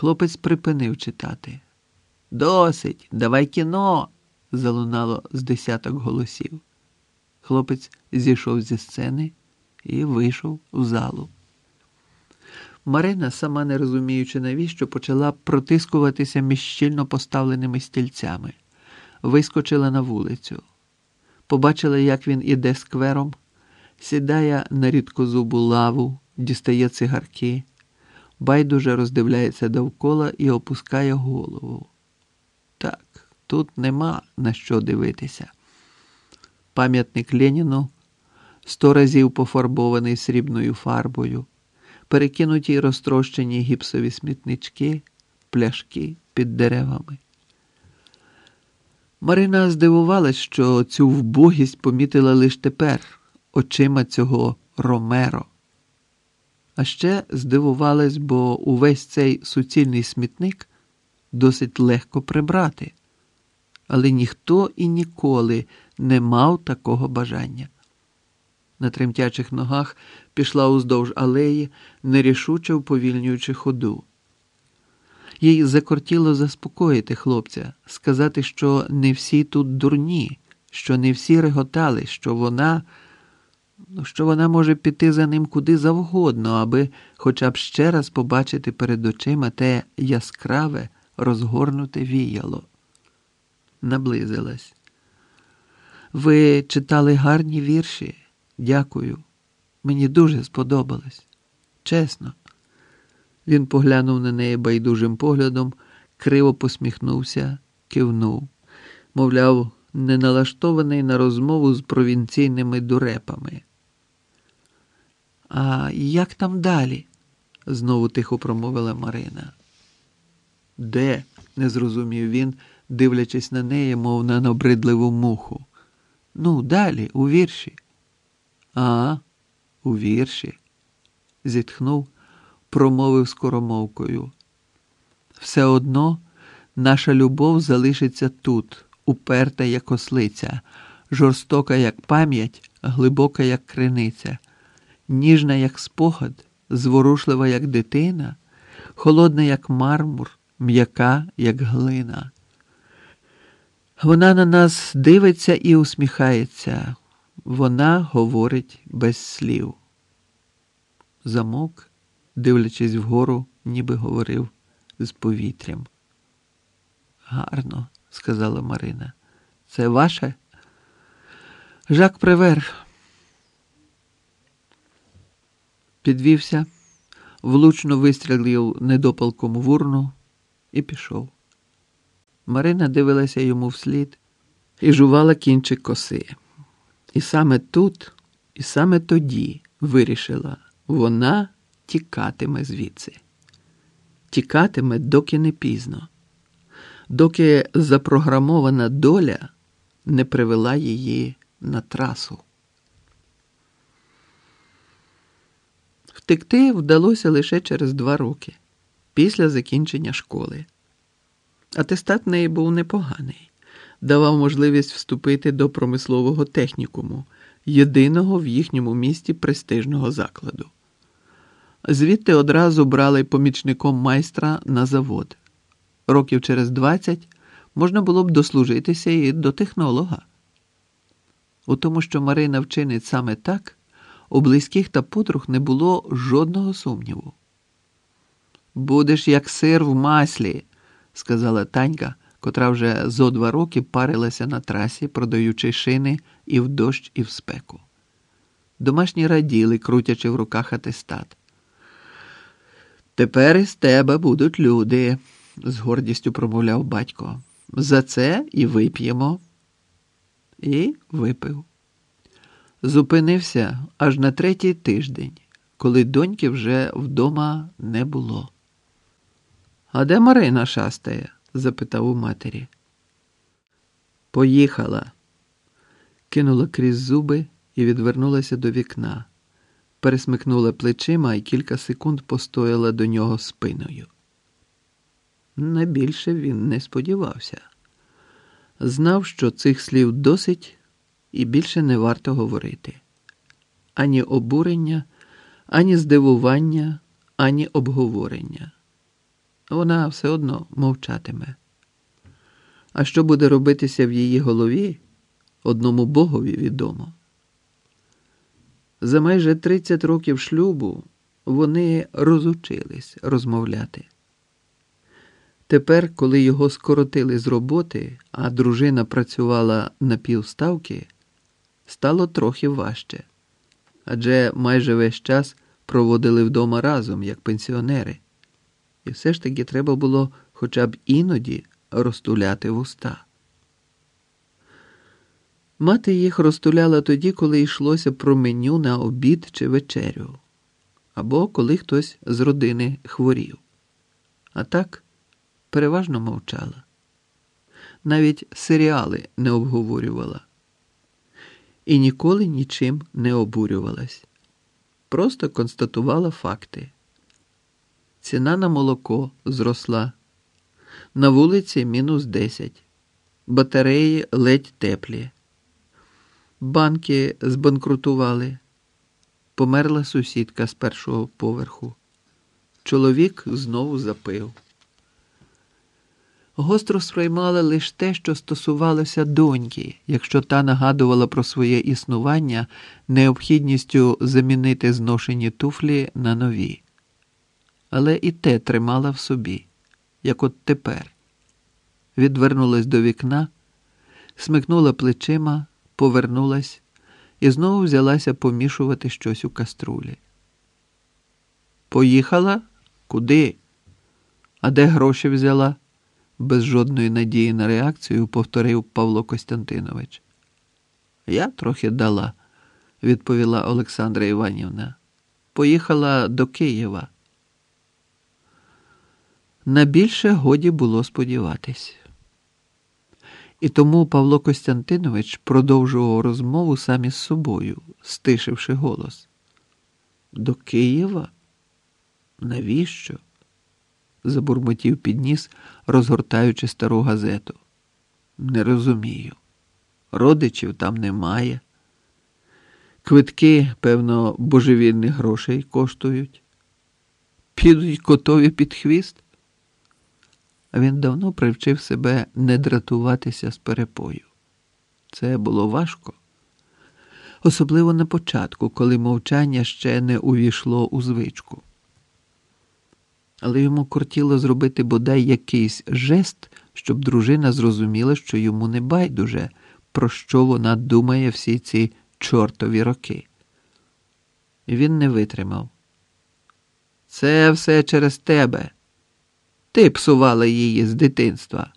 Хлопець припинив читати. Досить, давай кіно. залунало з десяток голосів. Хлопець зійшов зі сцени і вийшов у залу. Марина, сама не розуміючи, навіщо, почала протискуватися між щільно поставленими стільцями, вискочила на вулицю. Побачила, як він іде сквером, сідає на рідкозубу лаву, дістає цигарки, байдуже роздивляється довкола і опускає голову. Так, тут нема на що дивитися. Пам'ятник Леніну сто разів пофарбований срібною фарбою, перекинуті розтрощені гіпсові смітнички, пляшки під деревами. Марина здивувалась, що цю вбогість помітила лише тепер очима цього Ромеро. А ще здивувалась, бо увесь цей суцільний смітник досить легко прибрати, але ніхто і ніколи не мав такого бажання. На тремтячих ногах пішла уздовж алеї, нерішуче уповільнюючи ходу. Їй закортіло заспокоїти хлопця, сказати, що не всі тут дурні, що не всі реготали, що вона, що вона може піти за ним куди завгодно, аби хоча б ще раз побачити перед очима те яскраве, розгорнуте віяло. Наблизилась. Ви читали гарні вірші. Дякую. Мені дуже сподобалось. Чесно. Він поглянув на неї байдужим поглядом, криво посміхнувся, кивнув, мовляв, не налаштований на розмову з провінційними дурепами. А як там далі? знову тихо промовила Марина. Де? не зрозумів він, дивлячись на неї, мов на набридливу муху. Ну, далі, у вірші. А, у вірші, зітхнув промовив скоромовкою. Все одно наша любов залишиться тут, уперта, як ослиця, жорстока, як пам'ять, глибока, як криниця, ніжна, як спогад, зворушлива, як дитина, холодна, як мармур, м'яка, як глина. Вона на нас дивиться і усміхається, вона говорить без слів. Замок дивлячись вгору, ніби говорив з повітрям. Гарно, сказала Марина. Це ваше? Жак Превер. Підвівся, влучно вистрілив недопалком в урну і пішов. Марина дивилася йому вслід і жувала кінчик коси. І саме тут, і саме тоді вирішила вона тікатиме звідси, тікатиме, доки не пізно, доки запрограмована доля не привела її на трасу. Втекти вдалося лише через два роки після закінчення школи. Атестат неї був непоганий, давав можливість вступити до промислового технікуму, єдиного в їхньому місті престижного закладу. Звідти одразу брали помічником майстра на завод. Років через 20 можна було б дослужитися і до технолога. У тому, що Марина вчинить саме так, у близьких та подруг не було жодного сумніву. Будеш як сир в маслі, сказала Танька, котра вже зо два роки парилася на трасі, продаючи шини і в дощ, і в спеку. Домашні раділи, крутячи в руках атестат. Тепер із тебе будуть люди, з гордістю промовляв батько. За це і вип'ємо. І випив. Зупинився аж на третій тиждень, коли доньки вже вдома не було. А де Марина шастає? запитав у матері. Поїхала, кинула крізь зуби і відвернулася до вікна пересмикнула плечима і кілька секунд постояла до нього спиною. На більше він не сподівався. Знав, що цих слів досить і більше не варто говорити ані обурення, ані здивування, ані обговорення. вона все одно мовчатиме. А що буде робитися в її голові, одному богові відомо. За майже 30 років шлюбу вони розучились розмовляти. Тепер, коли його скоротили з роботи, а дружина працювала на півставки, стало трохи важче адже майже весь час проводили вдома разом, як пенсіонери, і все ж таки треба було хоча б іноді розтуляти вуста. Мати їх розтуляла тоді, коли йшлося про меню на обід чи вечерю, або коли хтось з родини хворів. А так переважно мовчала. Навіть серіали не обговорювала і ніколи нічим не обурювалась. Просто констатувала факти. Ціна на молоко зросла. На вулиці мінус 10. Батареї ледь теплі. Банки збанкрутували. Померла сусідка з першого поверху. Чоловік знову запив. Гостро сприймали лише те, що стосувалося доньки, якщо та нагадувала про своє існування необхідністю замінити зношені туфлі на нові. Але і те тримала в собі, як от тепер. Відвернулась до вікна, смикнула плечима, повернулась і знову взялася помішувати щось у каструлі. Поїхала? Куди? А де гроші взяла? Без жодної надії на реакцію повторив Павло Костянтинович. Я трохи дала, відповіла Олександра Іванівна. Поїхала до Києва. На більше годі було сподіватись. І тому Павло Костянтинович продовжував розмову сам із собою, стишивши голос. До Києва? Навіщо? Забурмотів підніс, розгортаючи стару газету. Не розумію. Родичів там немає. Квитки, певно, божевільних грошей коштують. Підуть котові під хвіст. А він давно привчив себе не дратуватися з перепою. Це було важко, особливо на початку, коли мовчання ще не увійшло у звичку але йому кортіло зробити бодай якийсь жест, щоб дружина зрозуміла, що йому не байдуже, про що вона думає всі ці чортові роки. Він не витримав. Це все через тебе. Ти псувала її з дитинства.